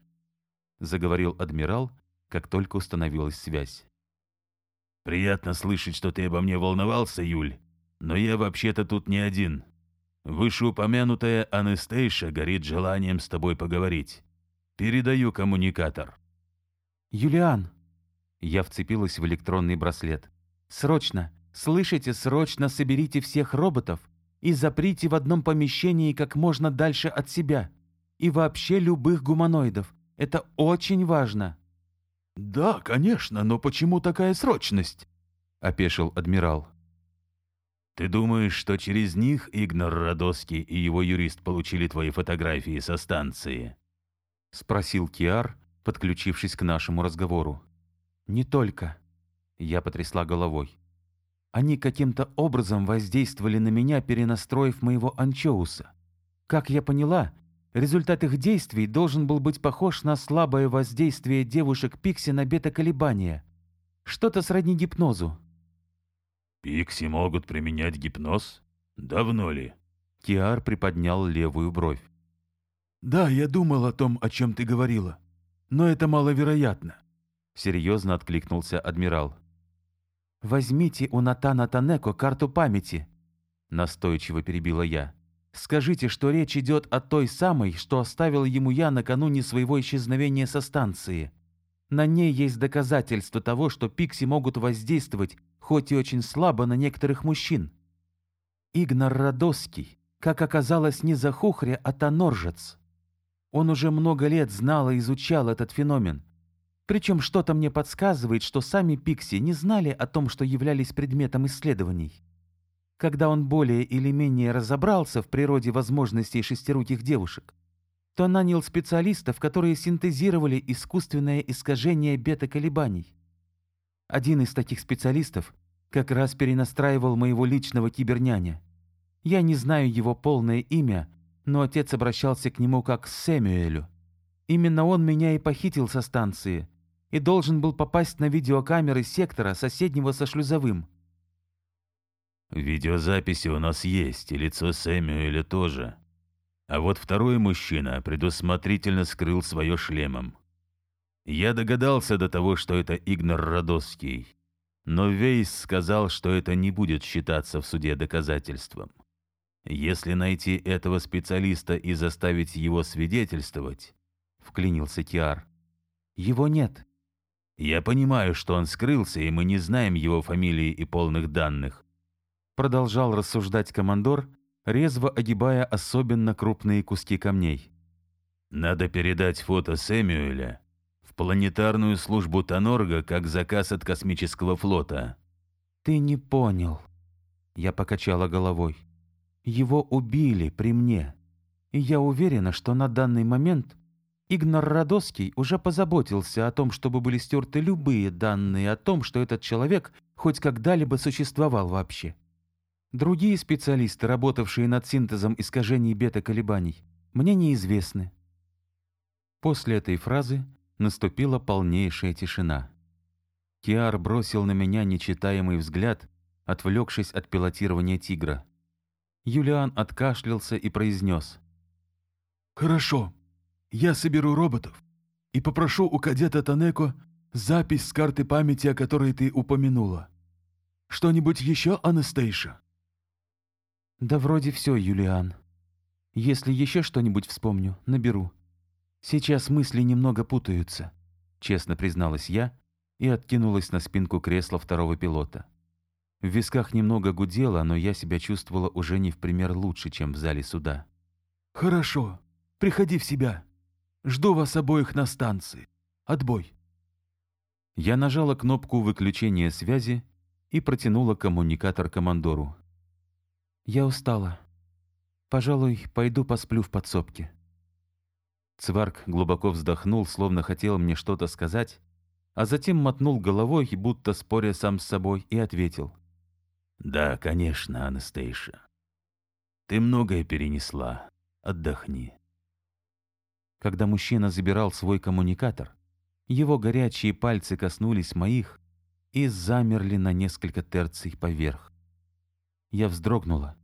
заговорил адмирал, как только установилась связь. «Приятно слышать, что ты обо мне волновался, Юль, но я вообще-то тут не один», Вышеупомянутая Анестейша горит желанием с тобой поговорить. Передаю коммуникатор». «Юлиан!» Я вцепилась в электронный браслет. «Срочно! Слышите, срочно соберите всех роботов и заприте в одном помещении как можно дальше от себя. И вообще любых гуманоидов. Это очень важно!» «Да, конечно, но почему такая срочность?» — опешил адмирал. Ты думаешь, что через них Игнор Радоский и его юрист получили твои фотографии со станции?» — спросил Киар, подключившись к нашему разговору. «Не только». Я потрясла головой. «Они каким-то образом воздействовали на меня, перенастроив моего анчоуса. Как я поняла, результат их действий должен был быть похож на слабое воздействие девушек Пикси на бета-колебания. Что-то сродни гипнозу. «Пикси могут применять гипноз? Давно ли?» Киар приподнял левую бровь. «Да, я думал о том, о чем ты говорила, но это маловероятно», — серьезно откликнулся адмирал. «Возьмите у Натана Танеко карту памяти», — настойчиво перебила я. «Скажите, что речь идет о той самой, что оставил ему я накануне своего исчезновения со станции. На ней есть доказательства того, что пикси могут воздействовать, хоть и очень слабо, на некоторых мужчин. Игнар Радоский, как оказалось, не Захухря, а Тоноржец. Он уже много лет знал и изучал этот феномен. Причем что-то мне подсказывает, что сами Пикси не знали о том, что являлись предметом исследований. Когда он более или менее разобрался в природе возможностей шестируких девушек, то нанял специалистов, которые синтезировали искусственное искажение бета-колебаний. Один из таких специалистов как раз перенастраивал моего личного киберняня. Я не знаю его полное имя, но отец обращался к нему как к Сэмюэлю. Именно он меня и похитил со станции и должен был попасть на видеокамеры сектора, соседнего со шлюзовым. «Видеозаписи у нас есть, и лицо Сэмюэля тоже. А вот второй мужчина предусмотрительно скрыл свое шлемом. Я догадался до того, что это Игнор Радосский, но Вейс сказал, что это не будет считаться в суде доказательством. Если найти этого специалиста и заставить его свидетельствовать, вклинился Киар. Его нет. Я понимаю, что он скрылся, и мы не знаем его фамилии и полных данных. Продолжал рассуждать командор, резво огибая особенно крупные куски камней. Надо передать фото Сэмюэля планетарную службу Тонорга как заказ от космического флота. Ты не понял. Я покачала головой. Его убили при мне. И я уверена, что на данный момент Игнар Радоский уже позаботился о том, чтобы были стерты любые данные о том, что этот человек хоть когда-либо существовал вообще. Другие специалисты, работавшие над синтезом искажений бета-колебаний, мне неизвестны. После этой фразы наступила полнейшая тишина. Киар бросил на меня нечитаемый взгляд, отвлекшись от пилотирования тигра. Юлиан откашлялся и произнес. «Хорошо, я соберу роботов и попрошу у кадета Танеко запись с карты памяти, о которой ты упомянула. Что-нибудь еще, Анастейша?» «Да вроде все, Юлиан. Если еще что-нибудь вспомню, наберу. Сейчас мысли немного путаются», — честно призналась я и откинулась на спинку кресла второго пилота. В висках немного гудело, но я себя чувствовала уже не в пример лучше, чем в зале суда. «Хорошо. Приходи в себя. Жду вас обоих на станции. Отбой». Я нажала кнопку выключения связи и протянула коммуникатор командору. «Я устала. Пожалуй, пойду посплю в подсобке». Цварк глубоко вздохнул, словно хотел мне что-то сказать, а затем мотнул головой, будто споря сам с собой, и ответил. Да, конечно, Анастейша. Ты многое перенесла. Отдохни. Когда мужчина забирал свой коммуникатор, его горячие пальцы коснулись моих и замерли на несколько терций поверх. Я вздрогнула.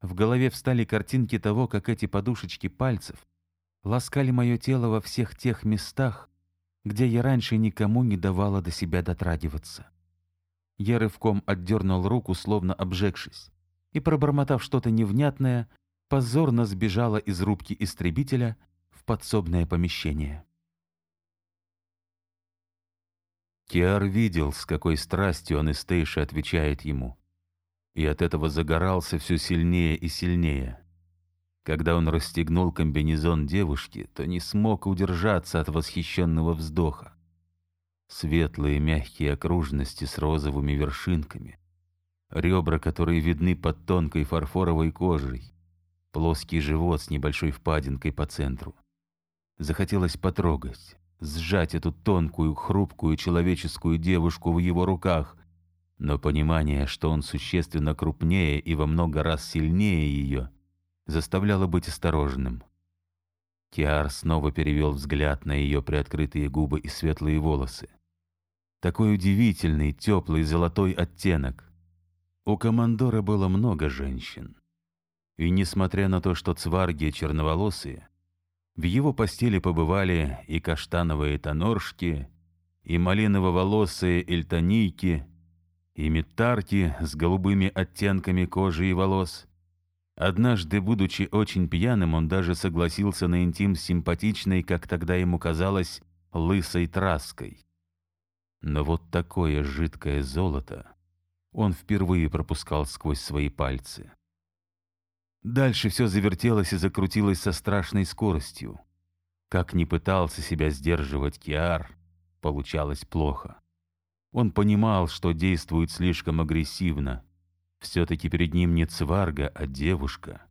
В голове встали картинки того, как эти подушечки пальцев ласкали мое тело во всех тех местах, где я раньше никому не давала до себя дотрагиваться. Я рывком отдернул руку, словно обжегшись, и, пробормотав что-то невнятное, позорно сбежала из рубки истребителя в подсобное помещение. Киар видел, с какой страстью Анестейша отвечает ему, и от этого загорался все сильнее и сильнее. Когда он расстегнул комбинезон девушки, то не смог удержаться от восхищенного вздоха светлые мягкие окружности с розовыми вершинками, ребра, которые видны под тонкой фарфоровой кожей, плоский живот с небольшой впадинкой по центру. Захотелось потрогать, сжать эту тонкую, хрупкую человеческую девушку в его руках, но понимание, что он существенно крупнее и во много раз сильнее ее, заставляло быть осторожным. Киар снова перевел взгляд на ее приоткрытые губы и светлые волосы такой удивительный, теплый золотой оттенок. У командора было много женщин. И несмотря на то, что цварги черноволосые, в его постели побывали и каштановые тоноршки, и малиново-волосые эльтонийки, и метарки с голубыми оттенками кожи и волос. Однажды, будучи очень пьяным, он даже согласился на интим с симпатичной, как тогда ему казалось, лысой траской. Но вот такое жидкое золото он впервые пропускал сквозь свои пальцы. Дальше все завертелось и закрутилось со страшной скоростью. Как ни пытался себя сдерживать Киар, получалось плохо. Он понимал, что действует слишком агрессивно. Все-таки перед ним не цварга, а девушка.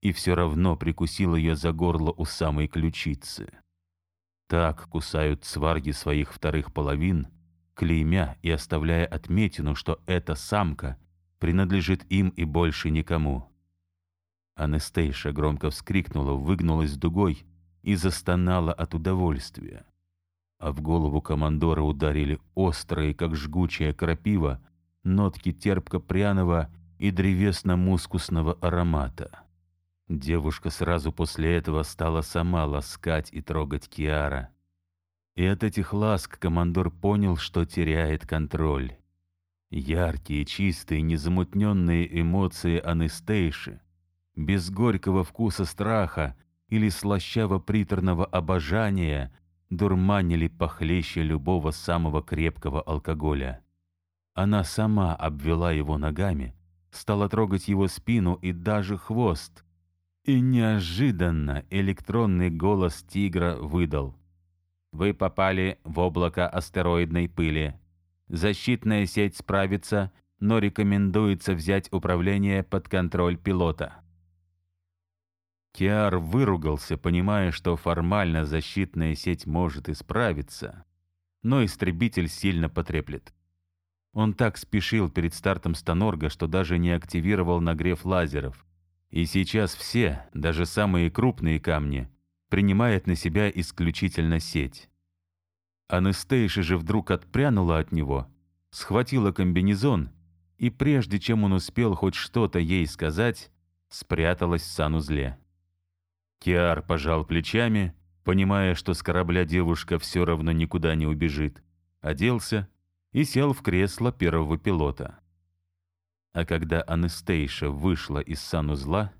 И все равно прикусил ее за горло у самой ключицы. Так кусают цварги своих вторых половин, клеймя и оставляя отметину, что эта самка принадлежит им и больше никому. Анастейша громко вскрикнула, выгнулась дугой и застонала от удовольствия. А в голову командора ударили острые, как жгучая крапива, нотки терпко-пряного и древесно-мускусного аромата. Девушка сразу после этого стала сама ласкать и трогать Киара. И от этих ласк командор понял, что теряет контроль. Яркие, чистые, незамутненные эмоции Анастейши — без горького вкуса страха или слащаво-приторного обожания, дурманили похлеще любого самого крепкого алкоголя. Она сама обвела его ногами, стала трогать его спину и даже хвост. И неожиданно электронный голос тигра выдал. «Вы попали в облако астероидной пыли. Защитная сеть справится, но рекомендуется взять управление под контроль пилота». Киар выругался, понимая, что формально защитная сеть может исправиться, но истребитель сильно потреплет. Он так спешил перед стартом Станорга, что даже не активировал нагрев лазеров. И сейчас все, даже самые крупные камни, принимает на себя исключительно сеть. Анестейша же вдруг отпрянула от него, схватила комбинезон и, прежде чем он успел хоть что-то ей сказать, спряталась в санузле. Киар пожал плечами, понимая, что с корабля девушка все равно никуда не убежит, оделся и сел в кресло первого пилота. А когда Анастейша вышла из санузла,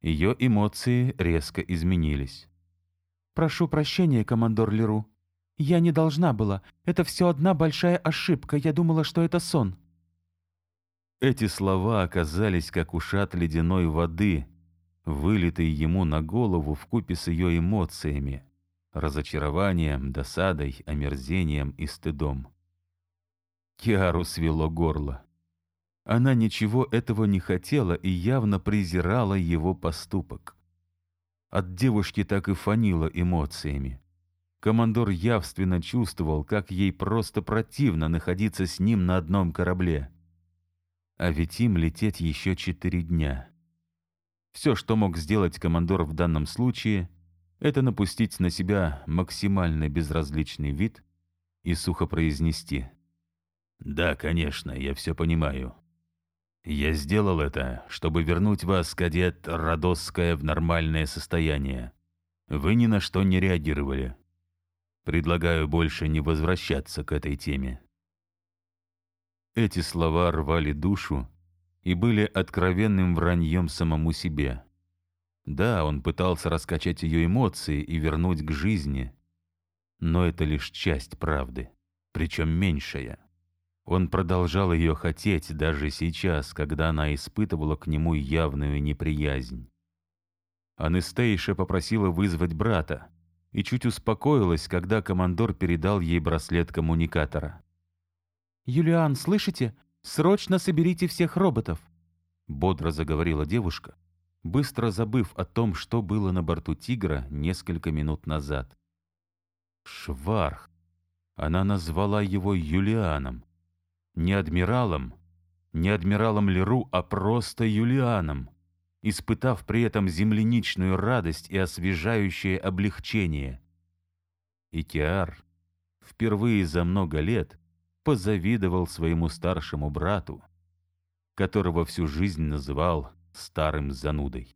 ее эмоции резко изменились. «Прошу прощения, командор Леру. Я не должна была. Это все одна большая ошибка. Я думала, что это сон». Эти слова оказались как ушат ледяной воды, вылитый ему на голову в купе с ее эмоциями, разочарованием, досадой, омерзением и стыдом. Киару свело горло. Она ничего этого не хотела и явно презирала его поступок. От девушки так и фанило эмоциями. Командор явственно чувствовал, как ей просто противно находиться с ним на одном корабле. А ведь им лететь еще четыре дня. Все, что мог сделать командор в данном случае, это напустить на себя максимально безразличный вид и сухо произнести. «Да, конечно, я все понимаю. Я сделал это, чтобы вернуть вас, кадет Родосская, в нормальное состояние. Вы ни на что не реагировали. Предлагаю больше не возвращаться к этой теме». Эти слова рвали душу, и были откровенным враньем самому себе. Да, он пытался раскачать ее эмоции и вернуть к жизни, но это лишь часть правды, причем меньшая. Он продолжал ее хотеть даже сейчас, когда она испытывала к нему явную неприязнь. Анестейша попросила вызвать брата и чуть успокоилась, когда командор передал ей браслет коммуникатора. «Юлиан, слышите? «Срочно соберите всех роботов!» Бодро заговорила девушка, быстро забыв о том, что было на борту «Тигра» несколько минут назад. Шварх. Она назвала его Юлианом. Не адмиралом, не адмиралом Леру, а просто Юлианом, испытав при этом земляничную радость и освежающее облегчение. И Киар впервые за много лет позавидовал своему старшему брату, которого всю жизнь называл старым занудой.